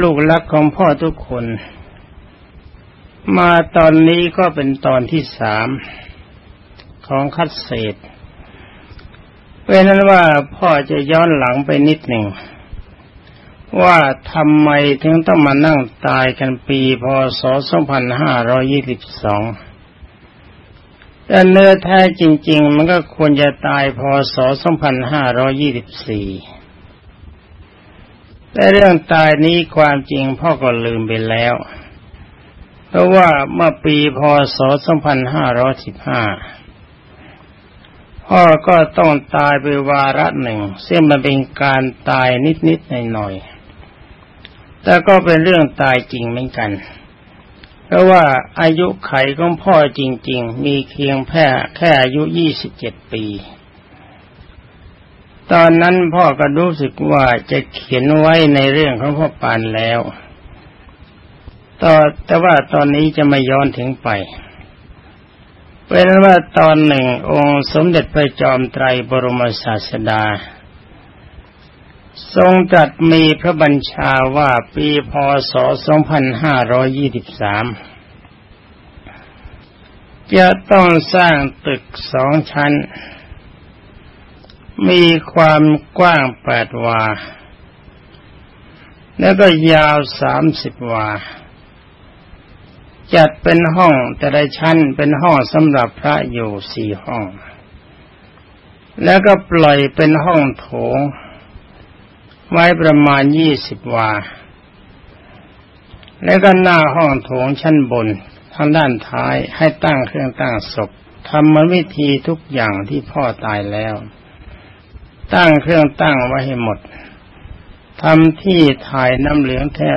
ลูกรักของพ่อทุกคน มาตอนนี้ก็เป็นตอนที่สามของคัดเศษเป็นนั้นว่าพ่อจะย้อนหลังไปนิดหนึ่ง ว่าทำไมถึงต้องมานั่งตายกันปีพศ 2522 แต่เนื้อแท้จริง ๆ มันก็ควรจะตายพศ 2524 แต่เรื่องตายนี้ความจริงพ่อก็ลืมไปแล้ว เพราะว่าเมื่อปีพศ 2515 พ่อก็ต้องตายไปวาระหนึ่ง ซึ่งมันเป็นการตายนิดๆหน่อยๆ แต่ก็เป็นเรื่องตายจริงเหมือนกัน เพราะว่าอายุไขของพ่อจริง ๆ มีเพียงแค่แค่อายุยี่สิบเจ็ดปี ตอนนั้นพ่อก็รู้สึกว่าจะเขียนไว้ในเรื่องของพ่อปานแล้วต่อแต่ว่าตอนนี้จะไม่ย้อนถึงไป เป็นว่าตอนหนึ่งองค์สมเด็จพระจอมไตรบรมศาสดา ทรงจัดมีพระบัญชาว่าปีพศ 2523 จะต้องสร้างตึกสองชั้น มีความกว้างแปดวา แล้วก็ยาวสามสิบวา จัดเป็นห้องแต่ละชั้นเป็นห้องสำหรับพระอยู่สี่ห้อง แล้วก็ปล่อยเป็นห้องโถง ไว้ประมาณยี่สิบวา แล้วก็หน้าห้องโถงชั้นบนทางด้านท้ายให้ตั้งเครื่องตั้งศพทำมาวิธีทุกอย่างที่พ่อตายแล้ว ตั้งเครื่องตั้งไว้ให้หมดทำที่ถ่ายน้ำเหลืองแท้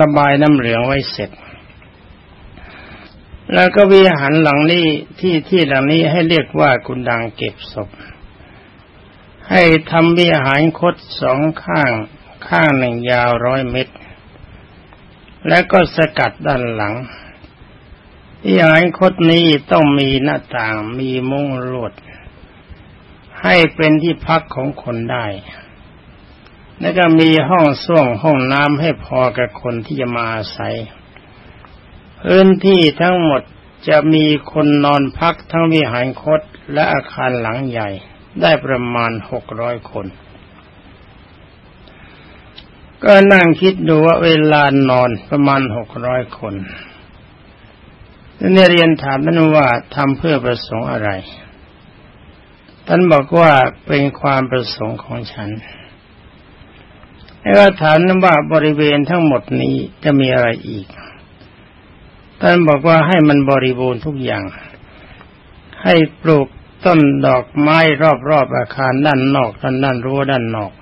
ระบายน้ำเหลืองไว้เสร็จ แล้วก็วิหารหลังนี้ที่ที่หลังนี้ให้เรียกว่ากุนดังเก็บศพ ให้ทำวิหารคดสองข้าง ข้างหนึ่งยาวร้อยเมตร แล้วก็สกัดด้านหลังวิหารคดนี้ต้องมีหน้าต่างมีมุ้งลวด ให้เป็นที่พักของคนได้ แล้วก็มีห้องส้วมห้องน้ำให้พอกับคนที่จะมาอาศัย พื้นที่ทั้งหมดจะมีคนนอนพักทั้งวิหารคตและอาคารหลังใหญ่ได้ประมาณหกร้อยคน ก็นั่งคิดดูว่าเวลานอนประมาณหกร้อยคนนี่เรียนถามท่านว่าทำเพื่อประสงค์อะไร ท่านบอกว่าเป็นความประสงค์ของฉันแล้วถามนั้นว่าบริเวณทั้งหมดนี้จะมีอะไรอีก ท่านบอกว่าให้มันบริบูรณ์ทุกอย่าง ให้ปลูกต้นดอกไม้รอบๆอาคารด้านนอกด้านด้านรั้วด้านนอก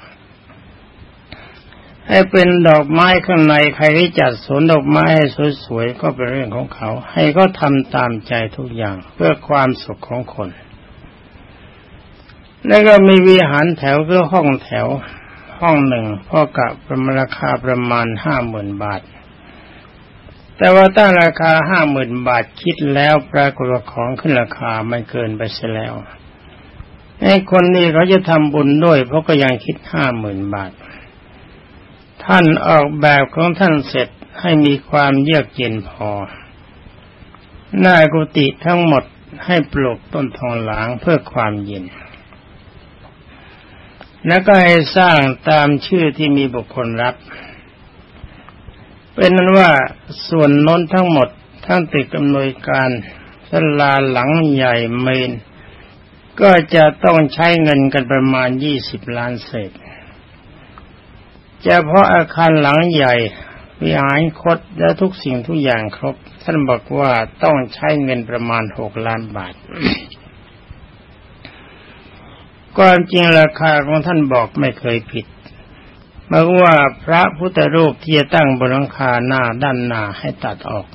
ให้เป็นดอกไม้ข้างในใครที่จัดสวนดอกไม้ให้สวยๆก็เป็นเรื่องของเขา ให้เขาทำตามใจทุกอย่างเพื่อความสุขของคน แล้วก็มีวิหารแถวคือห้องแถว ห้องหนึ่งพ่อกะประมาณราคาประมาณห้าหมื่นบาท แต่ว่าตั้งราคาห้าหมื่นบาทคิดแล้วปรากฏว่าของขึ้นราคาไม่เกินไปเสียแล้วไอ้คนนี้เขาจะทำบุญด้วย เพราะก็ยังคิดห้าหมื่นบาท ท่านออกแบบของท่านเสร็จให้มีความเยือกเย็นพอ หน้ากุฏิทั้งหมดให้ปลูกต้นทองหลางเพื่อความเย็น แล้วก็ให้สร้างตามชื่อที่มีบุคคลรับ เป็นนั้นว่าส่วนน้นทั้งหมดทั้งตึกำนวยการสลาหลังใหญ่เมน ก็จะต้องใช้เงินกันประมาณยี่สิบล้านเศษเฉพาะอาคารหลังใหญ่วิหารคดและทุกสิ่งทุกอย่างครบ ท่านบอกว่าต้องใช้เงินประมาณหกล้านบาท ความจริงราคาของท่านบอกไม่เคยผิดบอกว่าพระพุทธรูปที่จะตั้งบนหลังคาหน้าด้านหน้าให้ตัดออก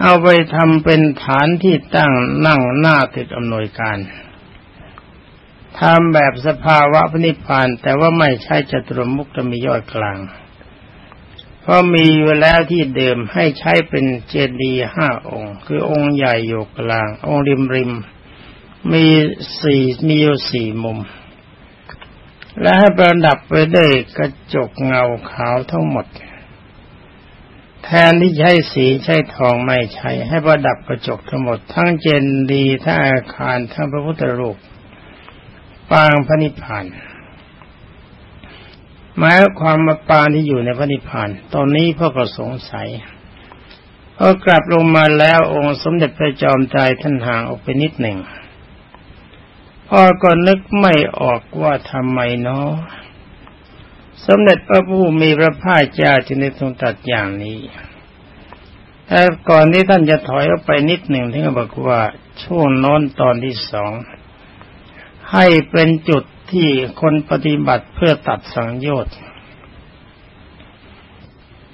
เอาไปทำเป็นฐานที่ตั้งนั่งหน้าติดอำนวยการทำแบบสภาวะพนิพพานแต่ว่าไม่ใช่จตุรมุกจะมียอดกลาง เพราะมีอยู่แล้วที่เดิมให้ใช้เป็นเจดีย์ห้าองค์ คือองค์ใหญ่อยู่กลาง องค์ริมริม มีสี่มีอยู่สี่มุม และให้ประดับไปด้วยกระจกเงาขาวทั้งหมด แทนที่ใช้สีใช้ทองไม่ใช้ให้ประดับกระจกทั้งหมด ทั้งเจนดีทั้งอาคารทั้งพระพุทธรูปปางพระนิพพานหมายความมาปางที่อยู่ในพระนิพพาน ตอนนี้พ่อก็สงสัยพอกลับลงมาแล้วองค์สมเด็จพระจอมใจท่านห่างออกไปนิดหนึ่ง พ่อก็นึกไม่ออกว่าทำไมเนาะสมเด็จพระผู้มีพระภาคเจ้าจึงได้ทรงตัดอย่างนี้แต่ก่อนที่ท่านจะถอยออกไปนิดหนึ่งท่านก็บอกว่าช่วงน้นตอนที่สองให้เป็นจุดที่คนปฏิบัติเพื่อตัดสังโยชน์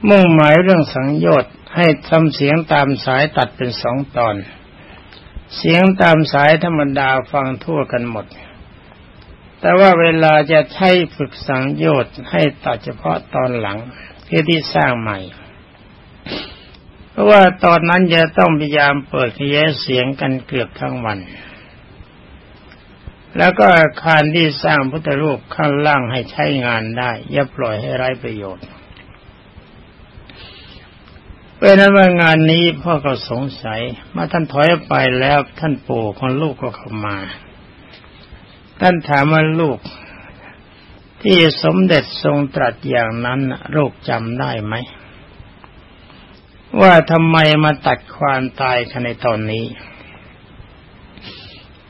มุ่งหมายเรื่องสังโยชน์ให้ทำเสียงตามสายตัดเป็นสองตอน เสียงตามสายธรรมดาฟังทั่วกันหมด แต่ว่าเวลาจะใช้ฝึกสังโยชน์ให้ตัดเฉพาะตอนหลังที่ที่สร้างใหม่ เพราะว่าตอนนั้นจะต้องพยายามเปิดขยายเสียงกันเกือบทั้งวัน แล้วก็อาคารที่สร้างพุทธรูปข้างล่างให้ใช้งานได้ อย่าปล่อยให้ไร้ประโยชน์ เป็นนั้นว่างานนี้พ่อก็สงสัยเมื่อท่านถอยไปแล้วท่านปู่ของลูกก็เข้ามา ท่านถามว่าลูก ที่สมเด็จทรงตรัสอย่างนั้นลูกจำได้ไหม ว่าทำไมมาตัดความตายกันในตอนนี้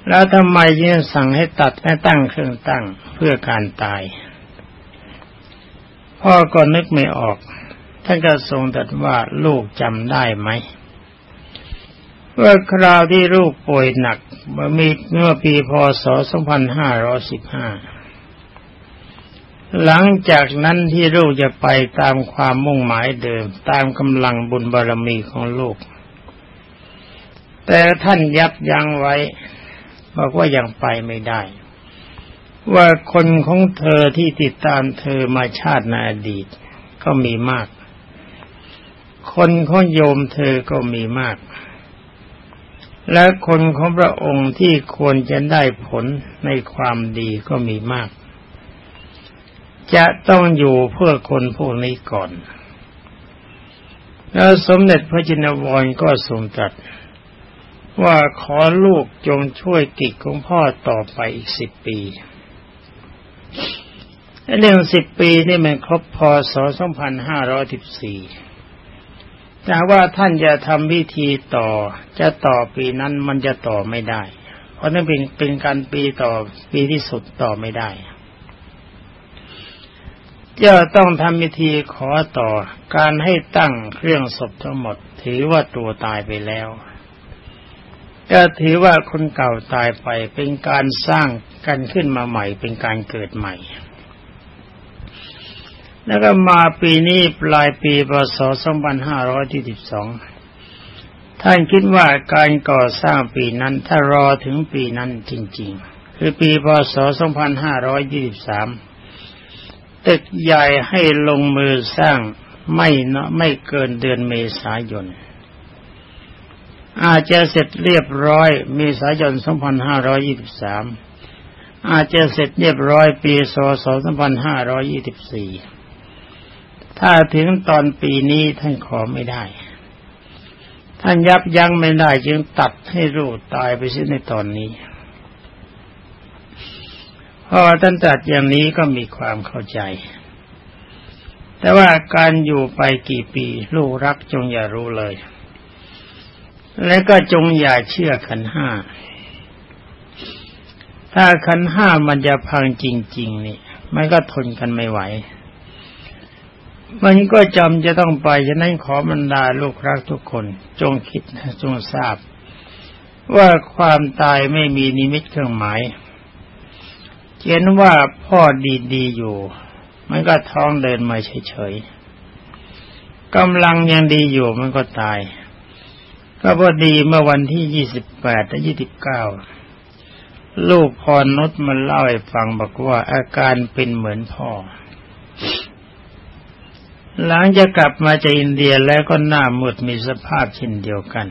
แล้วทำไมยิ่งสั่งให้ตัดให้ตั้งเครื่องตั้งเพื่อการตาย พ่อก็นึกไม่ออก ท่านก็ทรงตรัสว่าลูกจำได้ไหมว่าคราวที่ลูกป่วยหนักเมื่อมีเมื่อปีพศ 2515 หลังจากนั้นที่ลูกจะไปตามความมุ่งหมายเดิม ตามกำลังบุญบารรมีของลูก แต่ท่านยับยั้งไว้ บอกว่ายังไปไม่ได้ ว่าคนของเธอที่ติดตามเธอมาชาติในอดีตก็มีมาก คนของโยมเธอก็มีมาก และคนของพระองค์ที่ควรจะได้ผลในความดีก็มีมาก จะต้องอยู่เพื่อคนพวกนี้ก่อน แล้วสมเด็จพระจินวรก็ทรงตรัสว่าขอลูกจงช่วยกิจของพ่อต่อไปอีกสิบปีเรื่องสิบปีนี่มันครบพศสองพันห้าร้อยสิบสี่ แต่ว่าท่านจะทำพิธีต่อ จะต่อปีนั้นมันจะต่อไม่ได้ เพราะนั่นเป็นเป็นการปีต่อปีที่สุดต่อไม่ได้จะต้องทำพิธีขอต่อการให้ตั้งเครื่องศพทั้งหมด ถือว่าตัวตายไปแล้ว ก็ถือว่าคนเก่าตายไปเป็นการสร้างกันขึ้นมาใหม่เป็นการเกิดใหม่ แล้วก็มาปีนี้ปลายปีพศ 2522 ท่านคิดว่าการก่อสร้างปีนั้นถ้ารอถึงปีนั้นจริง ๆ คือปีพศ 2523 ตึกใหญ่ให้ลงมือสร้างไม่นะไม่เกินเดือนเมษายน อาจจะเสร็จเรียบร้อยเมีสายน 2523 อาจจะเสร็จเรียบร้อยปีศ2524 ถ้าถึงตอนปีนี้ท่านขอไม่ได้ ท่านยับยั้งไม่ได้จึงตัดให้รูตายไปเสิ้นในตอนนี้เพราะท่านตัดอย่างนี้ก็มีความเข้าใจ แต่ว่าการอยู่ไปกี่ปี ลูกรักจงอย่ารู้เลย และก็จงอย่าเชื่อขันห้า ถ้าขันห้ามันจะพังจริง ๆ นี่มันก็ทนกันไม่ไหว มันก็จำจะต้องไปฉะนั้นขอบรรดาลูกรักทุกคนจงคิดจงทราบ ว่าความตายไม่มีนิมิตเครื่องหมายเขียนว่าพ่อดีๆอยู่ มันก็ท้องเดินมาเฉยๆกำลังยังดีอยู่มันก็ตาย ก็พอดีเมื่อวันที่ยี่สิบแปดและยี่สิบเก้าลูกพรนุชมันเล่าให้ฟังบอกว่าอาการเป็นเหมือนพ่อ หลังจะกลับมาจากอินเดียแล้วก็หน้ามืดมีสภาพเช่นเดียวกัน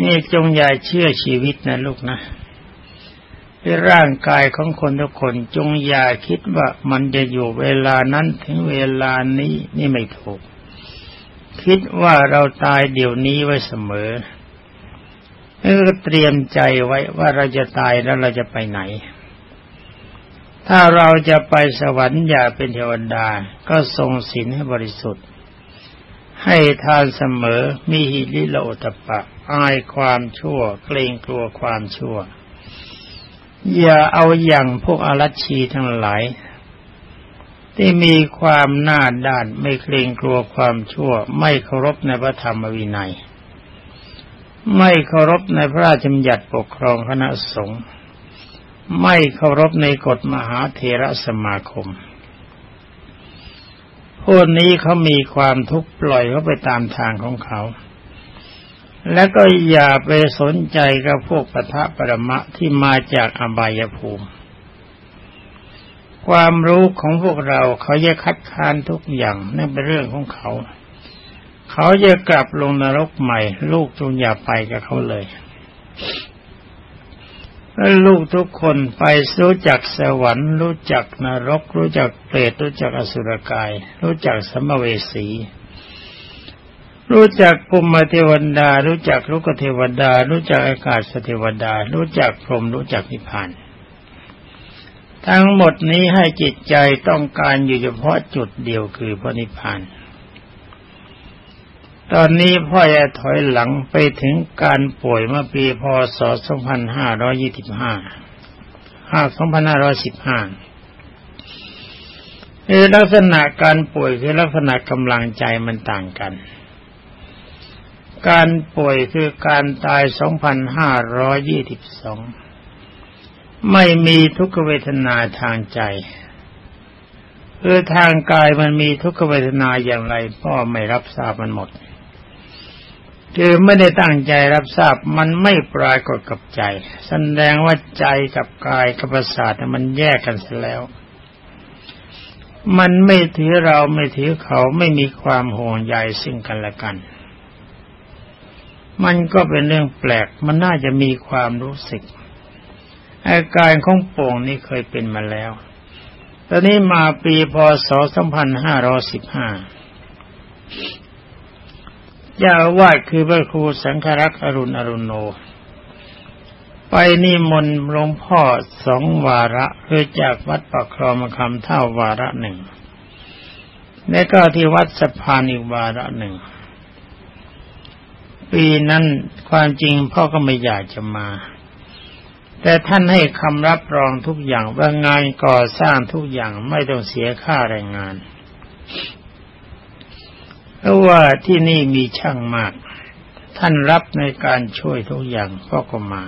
นี่จงอย่าเชื่อชีวิตนะลูกนะที่ร่างกายของคนทุกคนจงอย่าคิดว่ามันจะอยู่เวลานั้นถึงเวลานี้นี่ไม่ถูก คิดว่าเราตายเดี๋ยวนี้ไว้เสมอเออเตรียมใจไว้ว่าเราจะตายแล้วเราจะไปไหน ถ้าเราจะไปสวรรค์อย่าเป็นเทวดา ก็ทรงศีลให้บริสุทธิ์ ให้ทานเสมอมีหิริโลตปะ อายความชั่ว เกรงกลัวความชั่ว อย่าเอาอย่างพวกอารัชชีทั้งหลาย ที่มีความหน้าด้านไม่เกรงกลัวความชั่ว ไม่เคารพในพระธรรมวินัย ไม่เคารพในพระราชบัญญัติปกครองคณะสงฆ์ ไม่เคารพในกฎมหาเทระสมาคม พวกนี้เขามีความทุกข์ปล่อยเขาไปตามทางของเขา และก็อย่าไปสนใจกับพวกปะทะประมะที่มาจากอบายภูมิ ความรู้ของพวกเราเขาจะคัดค้านทุกอย่างนั่นเป็นเรื่องของเขา เขาจะกลับลงนรกใหม่ ลูกจงอย่าไปกับเขาเลย ลูกทุกคนไปรู้จักสวรรค์ รู้จักนรก รู้จักเปรตรู้จักอสุรกาย รู้จักสัมเวสี รู้จักภูมิเทวดา รู้จักลูกเทวดา รู้จักอากาศเทวดา รู้จักพรหมรู้จักนิพพานทั้งหมดนี้ให้จิตใจต้องการอยู่เฉพาะจุดเดียวคือพระนิพพาน ตอนนี้พ่อจะถอยหลังไปถึงการป่วยเมื่อปีพศ 2525 2515คือลักษณะการป่วยคือลักษณะกำลังใจมันต่างกัน การป่วยคือการตาย 2522 ไม่มีทุกขเวทนาทางใจคือทางกายมันมีทุกขเวทนาอย่างไร พ่อไม่รับทราบมันหมด คือไม่ได้ตั้งใจรับทราบมันไม่ปรากฏกับใจ แสดงว่าใจกับกายกับประสาทมันแยกกันเสียแล้ว มันไม่ถือเราไม่ถือเขาไม่มีความห่วงใยซึ่งกันและกัน มันก็เป็นเรื่องแปลกมันน่าจะมีความรู้สึก อาการของโป่งนี่เคยเป็นมาแล้ว ตอนนี้มาปีพศ 2515 เจ้าวาดคือพระครูสังฆรักษ์อรุณอรุณโน ไปนิมนต์หลวงพ่อสองวาระคือจากวัดปักครองคำเท่าวาระหนึ่งและก็ที่วัดสะพานอีกวาระหนึ่ง ปีนั้นความจริงพ่อก็ไม่อยากจะมา แต่ท่านให้คำรับรองทุกอย่างว่างานก่อสร้างทุกอย่างไม่ต้องเสียค่าแรงงาน ราะว่าที่นี่มีช่างมาก ท่านรับในการช่วยทุกอย่างพ่อก็มา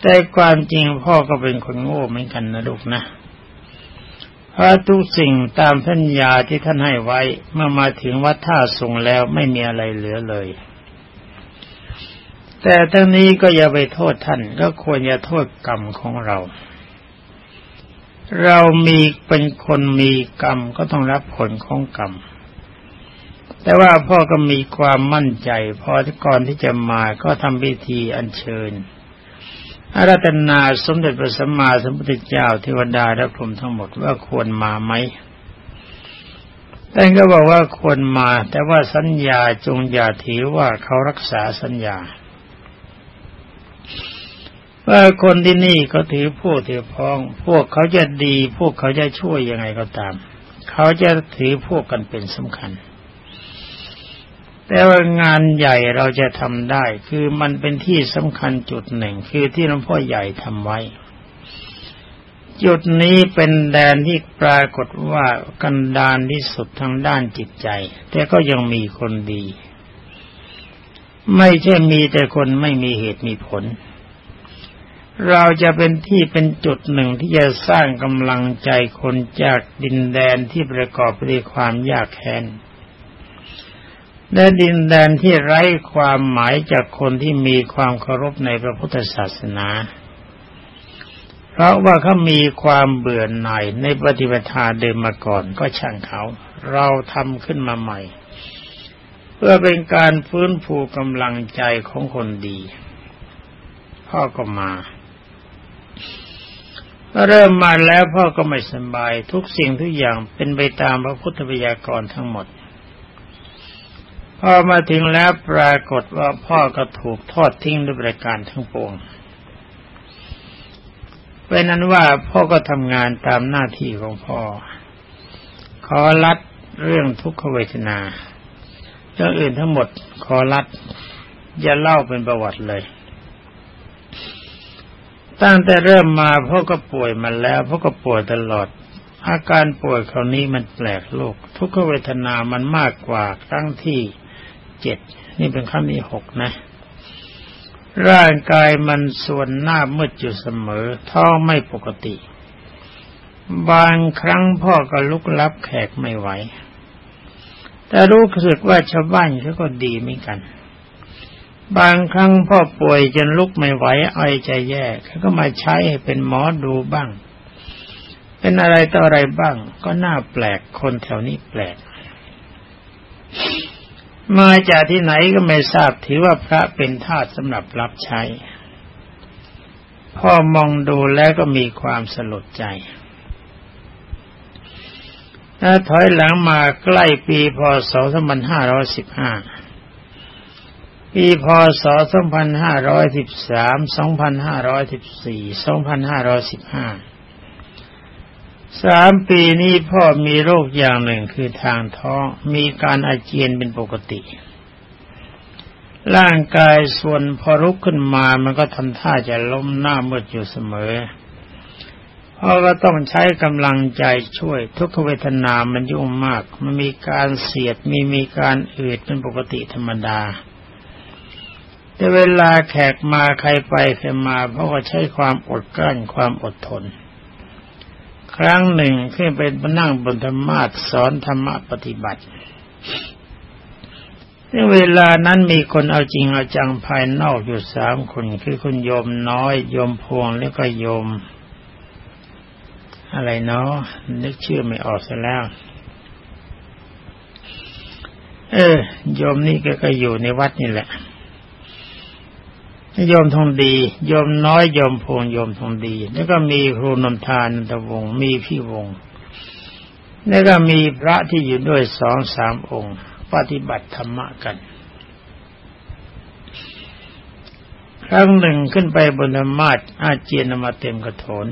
แต่ความจริงพ่อก็เป็นคนโง่เหมือนกันนะลูกนะเพราะทุกสิ่งตามสัญญาที่ท่านให้ไว้เมื่อมาถึงวัดท่าทรงแล้วไม่มีอะไรเหลือเลย แต่ทั้งนี้ก็อย่าไปโทษท่านก็ควรอย่าโทษกรรมของเรา เรามีเป็นคนมีกรรมก็ต้องรับผลของกรรม แต่ว่าพ่อก็มีความมั่นใจ พอที่ก่อนที่จะมาก็ทำพิธีอัญเชิญอารัตนาสมเด็จพระสัมมาสัมพุทธเจ้าเทวดาและพรหมทั้งหมดว่าควรมาไหมแต่ก็บอกว่าควรมา แต่ว่าสัญญาจงอย่าถือว่าเขารักษาสัญญาว่าคนที่นี่เขาถือพวกถือพ้อง พวกเขาจะดี พวกเขาจะช่วยยังไงก็ตาม เขาจะถือพวกกันเป็นสำคัญ แต่ว่างานใหญ่เราจะทำได้ คือมันเป็นที่สำคัญจุดหนึ่ง คือที่หลวงพ่อใหญ่ทำไว้ จุดนี้เป็นแดนที่ปรากฏว่ากันดานที่สุดทางด้านจิตใจ แต่ก็ยังมีคนดี ไม่ใช่มีแต่คนไม่มีเหตุมีผล เราจะเป็นที่เป็นจุดหนึ่งที่จะสร้างกำลังใจคนจากดินแดนที่ประกอบไปด้วยความยากแค้น และดินแดนที่ไร้ความหมายจากคนที่มีความเคารพในพระพุทธศาสนา เพราะว่าเขามีความเบื่อหน่ายในปฏิปทาเดิมมาก่อนก็ช่างเขา เราทำขึ้นมาใหม่ เพื่อเป็นการฟื้นฟูกำลังใจของคนดี พ่อก็มา เริ่มมาแล้วพ่อก็ไม่สบายทุกสิ่งทุกอย่างเป็นไปตามพระพุทธบัญญัติทั้งหมด พอมาถึงแล้วปรากฏว่าพ่อก็ถูกทอดทิ้งด้วยประการทั้งปวงเป็นนั้นว่าพ่อก็ทำงานตามหน้าที่ของพ่อ ขอรัดเรื่องทุกขเวทนาเรื่องอื่นทั้งหมดขอรัดอย่าเล่าเป็นประวัติเลย ตั้งแต่เริ่มมาพ่อก็ป่วยมาแล้วพ่อก็ป่วยตลอด อาการป่วยคราวนี้มันแปลกโลก ทุกขเวทนามันมากกว่าครั้งที่ เจ็ดนี่เป็นครั้งที่หกนะ ร่างกายมันส่วนหน้ามืดอยู่เสมอ ท้องไม่ปกติ บางครั้งพ่อก็ลุกลับแขกไม่ไหว แต่รู้สึกว่าชาวบ้านเขาก็ดีเหมือนกัน บางครั้งพ่อป่วยจนลุกไม่ไหวไอใจแย่เขาก็มาใช้ให้เป็นหมอดูบ้าง เป็นอะไรต่ออะไรบ้าง ก็น่าแปลกคนแถวนี้แปลก มาจากที่ไหนก็ไม่ทราบถือว่าพระเป็นทาสสำหรับรับใช้ พ่อมองดูแล้วก็มีความสลดใจถ้าถอยหลังมาใกล้ปีพศ 2515 ปีพศ 2513 2514 2515 สามปีนี้พ่อมีโรคอย่างหนึ่งคือทางท้อง มีการอาเจียนเป็นปกติ ร่างกายส่วนพอรุกขึ้นมามันก็ทำท่าจะล้มหน้ามืดอยู่เสมอพ่อก็ต้องใช้กำลังใจช่วย ทุกขเวทนามันยุ่งมาก มันมีการเสียดมีมีการอืดเป็นปกติธรรมดา แต่เวลาแขกมาใครไปใครมาพ่อก็ใช้ความอดกลั้นความอดทน ครั้งหนึ่งขึ้นไปนั่งบนธรรมาสสอนธรรมะปฏิบัติในเวลานั้นมีคนเอาจริงเอาจังภายนอกอยู่สามคน คือคุณโยมน้อยโยมพวงแล้วก็โยม อะไรเนาะนึกชื่อไม่ออกซะแล้ว เออ โยมนี่ก็ก็อยู่ในวัดนี่แหละ โยมทองดีโยมน้อยโยมพงโยมทองดี แล้วก็มีครูนนทานตะวงมีพี่วง แล้วก็มีพระที่อยู่ด้วยสองสามองค์ ปฏิบัติธรรมะกัน ครั้งหนึ่งขึ้นไปบนธรรมาสอาเจียนมาเต็มกระโถน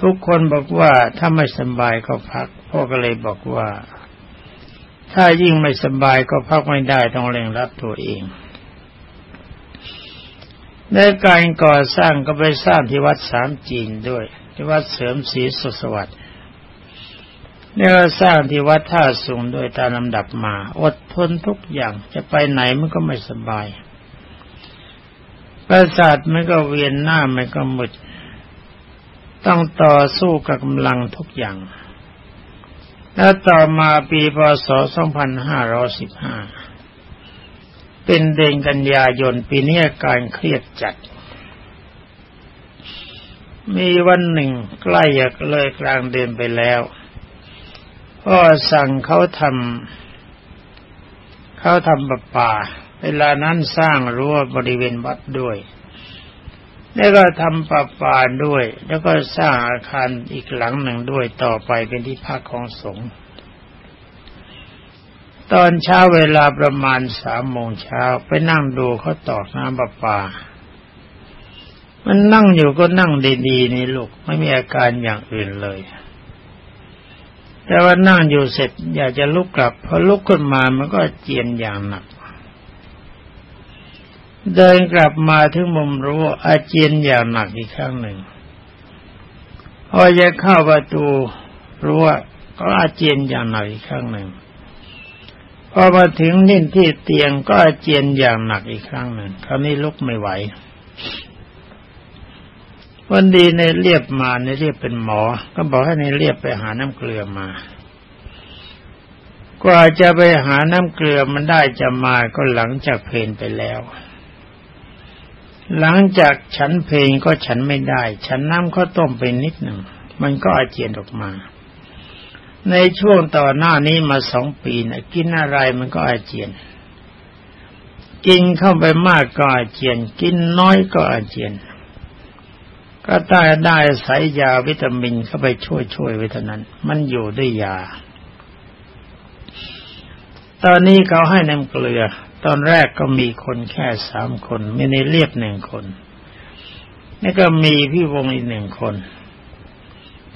ทุกคนบอกว่าถ้าไม่สบายก็พัก พ่อก็เลยบอกว่า ถ้ายิ่งไม่สบายก็พักไม่ได้ต้องเร่งรับตัวเอง ในการก่อสร้างก็ไปสร้างที่วัดสามจีนด้วย ที่วัดเสริมศรีสุสวัสดิ์นี่ก็สร้างที่วัดท่าสูงด้วยตามลำดับมา อดทนทุกอย่างจะไปไหนมันก็ไม่สบาย ประสาทมันก็เวียนหน้ามันก็หมดต้องต่อสู้กับกำลังทุกอย่าง แล้วต่อมาปีพศ 2515 เป็นเดือนกันยายนปีนี้การเครียดจัด มีวันหนึ่งใกล้จะเลยกลางเดือนไปแล้วพ่อสั่งเขาทำเขาทำประปา เวลานั้นสร้างรั้วบริเวณวัดด้วย แล้วก็ทำประปาด้วย แล้วก็สร้างอาคารอีกหลังหนึ่งด้วยต่อไปเป็นที่พักของสงฆ์ ตอนเช้าเวลาประมาณสามโมงเช้าไปนั่งดูเขาตอกน้ำประปา มันนั่งอยู่ก็นั่งดีๆนี่ลูกไม่มีอาการอย่างอื่นเลย แต่ว่านั่งอยู่เสร็จ อยากจะลุกกลับพอลุกขึ้นมามันก็เจียนอย่างหนัก เดินกลับมาถึงมุมรู้อาเจียนอย่างหนักอีกครั้งหนึ่งพอจะเข้าประตูรู้ว่าก็อาเจียนอย่างหนักอีกครั้งหนึ่ง พอมาถึงนิ่นที่เตียงก็เจียนอย่างหนักอีกครั้งหนึ่งคราวนี้ลุกไม่ไหว วันดีในเรียบมาในเรียบเป็นหมอ ก็บอกให้ในเรียบไปหาน้ำเกลือมา กว่าจะไปหาน้ำเกลือมันได้จะมาก็หลังจากเพลนไปแล้ว หลังจากฉันเพลงก็ฉันไม่ได้ ฉันน้ำข้าวต้มไปนิดหนึ่งมันก็อาเจียนออกมา ในช่วงต่อหน้านี้มาสองปีนะกินอะไรมันก็อาเจียน กินเข้าไปมากก็อาเจียน กินน้อยก็อาเจียน ก็ได้ได้สายยาวิตามินเข้าไปช่วยช่วยไว้เท่านั้น มันอยู่ด้วยยา ตอนนี้เขาให้น้ำเกลือ ตอนแรกก็มีคนแค่สามคน ไมีในเรียบหนึ่งคนนี่ก็มีพี่วงอีกหนึ่งคน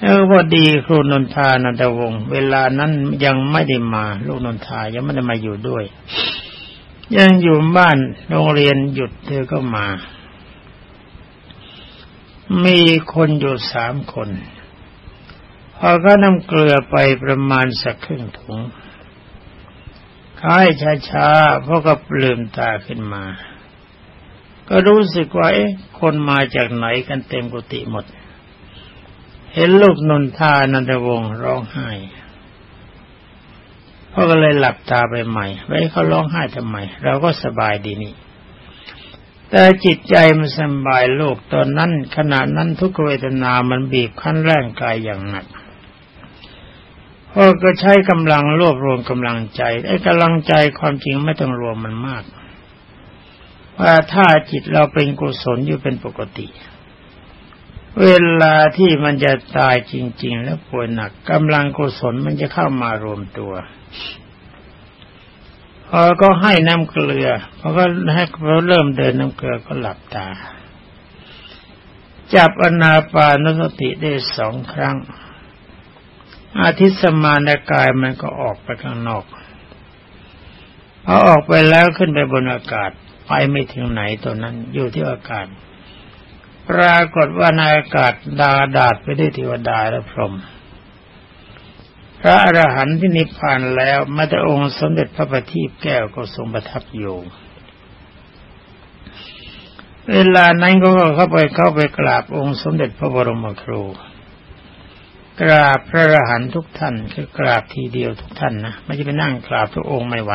เออพอดีครูนนทานันทวงศ์เวลานั้นยังไม่ได้มา ลูกนนทายังไม่ได้มาอยู่ด้วย ยังอยู่บ้านโรงเรียนหยุดเธอก็มา มีคนอยู่สามคน พอก็นำเกลือไปประมาณสักครึ่งถุงขายช้าๆเพราะก็ลืมตาขึ้นมา ก็รู้สึกว่าเอ๊ะคนมาจากไหนกันเต็มกุฏิหมด เห็นลูกนนทานันทวงศ์ร้องไห้พ่อก็เลยหลับตาไปใหม่ไว้เขาร้องไห้ทำไม เราก็สบายดีนี่ แต่จิตใจมันสบายโลกตอนนั้นขณะนั้นทุกเวทนามันบีบคั้นร่างกายอย่างหนักพ่อก็ใช้กำลังรวบรวมกำลังใจไอ้กำลังใจความจริงไม่ต้องรวมมันมาก ว่าถ้าจิตเราเป็นกุศลอยู่เป็นปกติเเวลาที่มันจะตายจริง ๆ แล้วป่วยหนักกำลังกุศลมันจะเข้ามารวมตัวพอก็ให้น้ำเกลือพอก็ให้เขาเริ่มเดินน้ำเกลือก็หลับตา จับอนาปานสติได้สองครั้ง อาทิตย์สมานกายมันก็ออกไปข้างนอกพอออกไปแล้วขึ้นไปบนอากาศ ไปไม่ถึงไหนตัวนั้นอยู่ที่อากาศ ปรากฏว่าในอากาศดาดาดไปด้วยเทวดาและพรหมพระอรหันต์ที่นิพพานแล้วมาแต่องค์สมเด็จพระบัณฑิตแก้วก็ทรงประทับอยู่ เวลานั้นก็เข้าไปเข้าไปกราบองค์สมเด็จพระบรมครู กราบพระอรหันต์ทุกท่านคือกราบทีเดียวทุกท่านนะไม่ใช่ไปนั่งกราบทุกองค์ไม่ไหว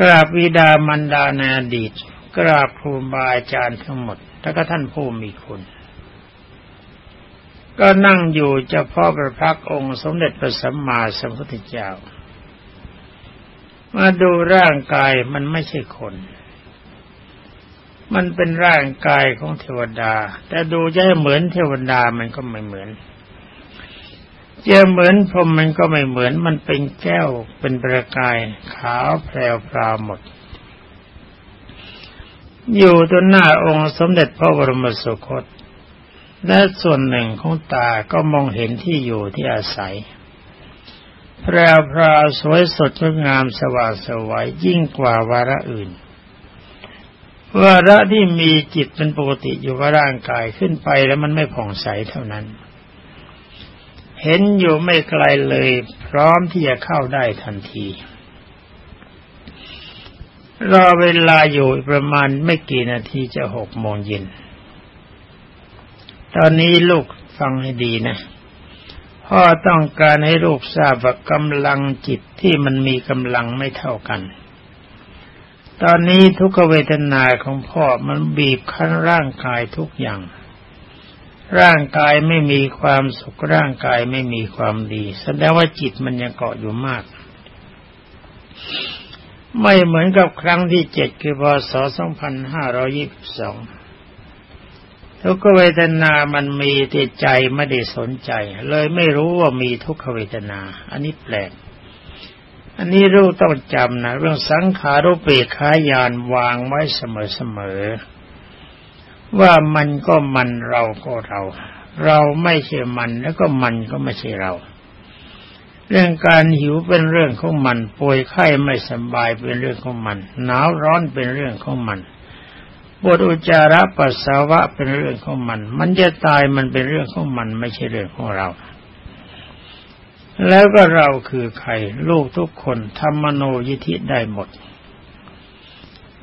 กราบวิดามันดาในอดีต กราบครูบาอาจารย์ทั้งหมด แล้วก็ท่านผู้มีคุณ ก็นั่งอยู่เฉพาะพระพักองค์สมเด็จพระสัมมาสัมพุทธเจ้า มาดูร่างกายมันไม่ใช่คน มันเป็นร่างกายของเทวดา แต่ดูจะเหมือนเทวดามันก็ไม่เหมือนจะเหมือนพรมมันก็ไม่เหมือนมันเป็นแก้วเป็นประกายขาวแพรวพราวหมด อยู่ตัวหน้าองค์สมเด็จพระบรมสุคต และส่วนหนึ่งของตาก็มองเห็นที่อยู่ที่อาศัยแพรวพราวสวยสดงดงามสว่างสวัยยิ่งกว่าวาระอื่น วาระที่มีจิตเป็นปกติอยู่กับร่างกายขึ้นไปแล้วมันไม่ผ่องใสเท่านั้น เห็นอยู่ไม่ไกลเลย พร้อมที่จะเข้าได้ทันที รอเวลาอยู่ประมาณไม่กี่นาทีจะหกโมงเย็น ตอนนี้ลูกฟังให้ดีนะ พ่อต้องการให้ลูกทราบว่ากำลังจิตที่มันมีกำลังไม่เท่ากัน ตอนนี้ทุกเวทนาของพ่อมันบีบคั้นร่างกายทุกอย่าง ร่างกายไม่มีความสุขร่างกายไม่มีความดี แสดงว่าจิตมันยังเกาะอยู่มาก ไม่เหมือนกับครั้งที่เจ็ดคือพศ2522ทุกเวทนามันมีติดใจไม่ได้สนใจ เลยไม่รู้ว่ามีทุกขเวทนา อันนี้แปลก อันนี้รู้ต้องจำนะเรื่องสังขารุปเปขายานวางไว้เสมอๆว่ามันก็มันเราก็เรา เราไม่ใช่มันแล้วก็มันก็ไม่ใช่เรา เรื่องการหิวเป็นเรื่องของมัน ป่วยไข้ไม่สบายเป็นเรื่องของมัน หนาวร้อนเป็นเรื่องของมันปวดอุจจาระปัสสาวะเป็นเรื่องของมัน มันจะตายมันเป็นเรื่องของมันไม่ใช่เรื่องของเรา แล้วก็เราคือใคร ลูกทุกคนทำมโนยิธิได้หมด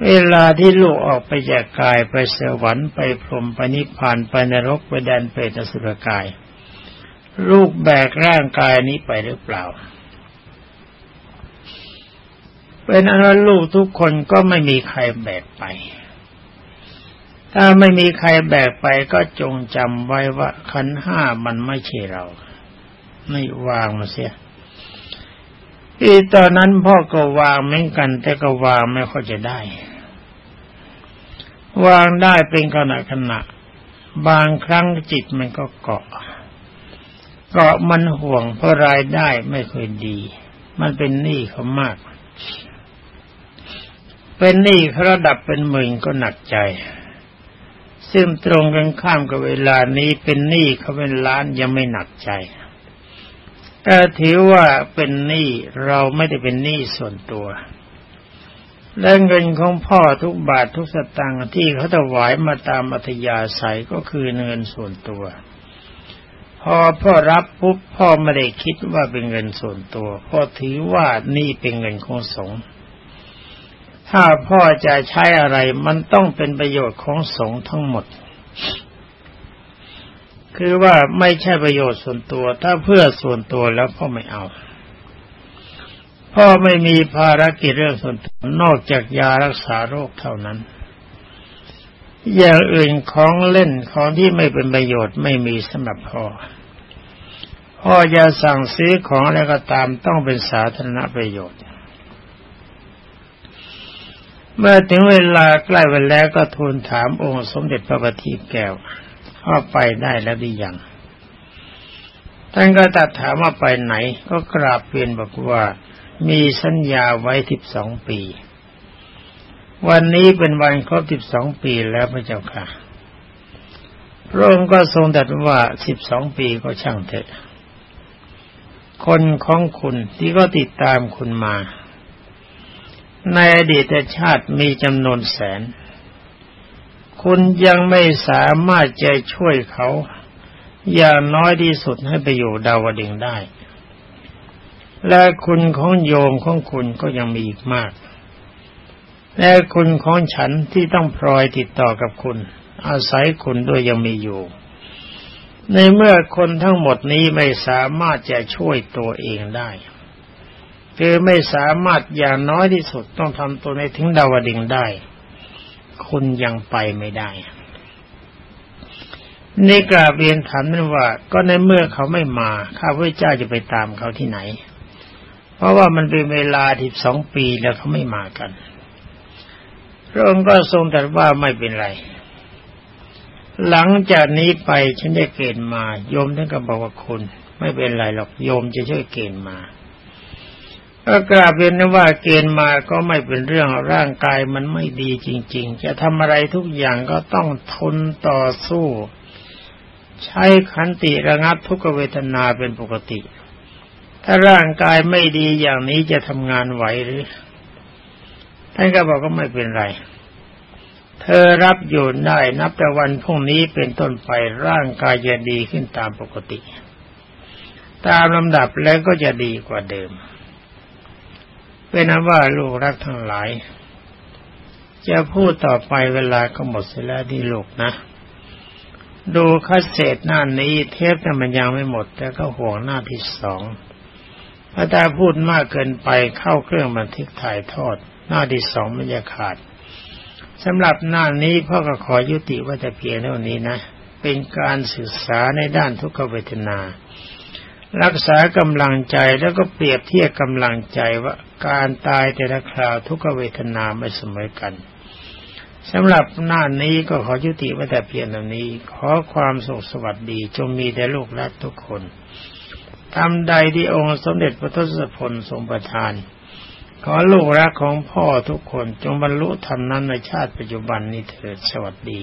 เวลาที่ลูกออกไปแยกกายไปสวรรค์ไปพรหมไปนิพพานไปนรกไปแดนเปรตสุรกาย ลูกแบกร่างกายนี้ไปหรือเปล่า เป็นอันว่าลูกทุกคนก็ไม่มีใครแบกไป ถ้าไม่มีใครแบกไปก็จงจำไว้ว่าขันห้ามันไม่ใช่เราไม่วางมาเสียที่ตอนนั้นพ่อก็วางเหมือนกัน แต่ก็วางไม่ค่อยจะได้ วางได้เป็นขณะขณะ บางครั้งจิตมันก็เกาะ กาะมันห่วงเพราะรายได้ไม่ค่อยดี มันเป็นหนี้เขามาก เป็นหนี้เขาระดับเป็นหมื่นก็หนักใจ ซึ่งตรงกันข้ามกับเวลานี้เป็นหนี้เขาเป็นล้านยังไม่หนักใจแต่ถือว่าเป็นหนี้เราไม่ได้เป็นหนี้ส่วนตัว และเงินของพ่อทุกบาททุกสตางค์ที่เขาถวายมาตามอัธยาศัยก็คือเงินส่วนตัว พอพ่อรับปุ๊บพ่อไม่ได้คิดว่าเป็นเงินส่วนตัวพ่อถือว่านี่เป็นเงินของสงฆ์ถ้าพ่อจะใช้อะไรมันต้องเป็นประโยชน์ของสงฆ์ทั้งหมด คือว่าไม่ใช่ประโยชน์ส่วนตัว ถ้าเพื่อส่วนตัวแล้วพ่อไม่เอา พ่อไม่มีภารกิจเรื่องส่วนตัวนอกจากยารักษาโรคเท่านั้น อย่างอื่นของเล่นของที่ไม่เป็นประโยชน์ไม่มีสำหรับพ่อ พ่อจะสั่งซื้อของอะไรก็ตามต้องเป็นสาธารณประโยชน์ เมื่อถึงเวลาใกล้วันแล้วก็ทูลถามองค์สมเด็จพระบัณฑิตแก้วว่าไปได้แล้วหรือยังท่านก็ตัดถามว่าไปไหน ก็กราบเปลี่ยนบอกว่ามีสัญญาไว้สิบสองปี วันนี้เป็นวันครบสิบสองปีแล้วพระเจ้าค่ะ พระองค์ก็ทรงตรัสว่าสิบสองปีก็ช่างเถอะ คนของคุณที่ก็ติดตามคุณมา ในอดีตชาติมีจำนวนแสน คุณยังไม่สามารถจะช่วยเขา อย่างน้อยที่สุดให้ไปอยู่ดาวดึงได้ และคุณของโยมของคุณก็ยังมีอีกมาก และคุณของฉันที่ต้องพลอยติดต่อกับคุณ อาศัยคุณด้วยยังมีอยู่ ในเมื่อคนทั้งหมดนี้ไม่สามารถจะช่วยตัวเองได้ คือไม่สามารถอย่างน้อยที่สุดต้องทำตัวในถึงดาวดิงได้ คุณยังไปไม่ได้ในกราบเรียนถามนั่นว่า ก็ในเมื่อเขาไม่มาข้าพเจ้าจะไปตามเขาที่ไหน เพราะว่ามันเป็นเวลาที่สองปีแล้วเขาไม่มากัน พระองค์ก็ทรงตรัสว่าไม่เป็นไร หลังจากนี้ไปฉันได้เกณฑ์มา โยมท่านก็บอกว่าคุณไม่เป็นไรหรอกโยมจะช่วยเกณฑ์มาก็กราบเรียนว่าเกณฑ์มาก็ไม่เป็นเรื่องร่างกายมันไม่ดีจริง ๆ จะทำอะไรทุกอย่างก็ต้องทนต่อสู้ ใช้ขันติระงับทุกเวทนาเป็นปกติ ถ้าร่างกายไม่ดีอย่างนี้จะทำงานไหวหรือ ท่านก็บอกก็ไม่เป็นไร เธอรับอยู่ได้นับแต่วันพรุ่งนี้เป็นต้นไปร่างกายจะดีขึ้นตามปกติ ตามลำดับแล้วก็จะดีกว่าเดิม เป็นนั้นว่าลูกรักทั้งหลาย จะพูดต่อไปเวลาก็หมดเสียแล้วที่ลูกนะดูคัดเศษหน้านี้เทปแต่มันยังไม่หมด แต่ก็ห่วงหน้าที่สองถ้าตาพูดมากเกินไปเข้าเครื่องบันทึกถ่ายทอด หน้าที่สองมันจะขาดสำหรับหน้านี้พ่อก็ขอยุติว่าจะเพียงเท่านี้นะ เป็นการศึกษาในด้านทุกขเวทนา รักษากำลังใจแล้วก็เปรียบเทียบกำลังใจว่าการตายแต่ละคราวทุกขเวทนาไม่เสมอกันสำหรับหน้านี้ก็ขอยุติว่าแต่เพียงเท่านี้ ขอความสุขสวัสดีจงมีแด่ลูกและทุกคนทำใดที่องค์สมเด็จพระทศพลทรงประทาน ขอลูกรักของพ่อทุกคนจงบรรลุธรรมนั้นในชาติปัจจุบันนี้เถิดสวัสดี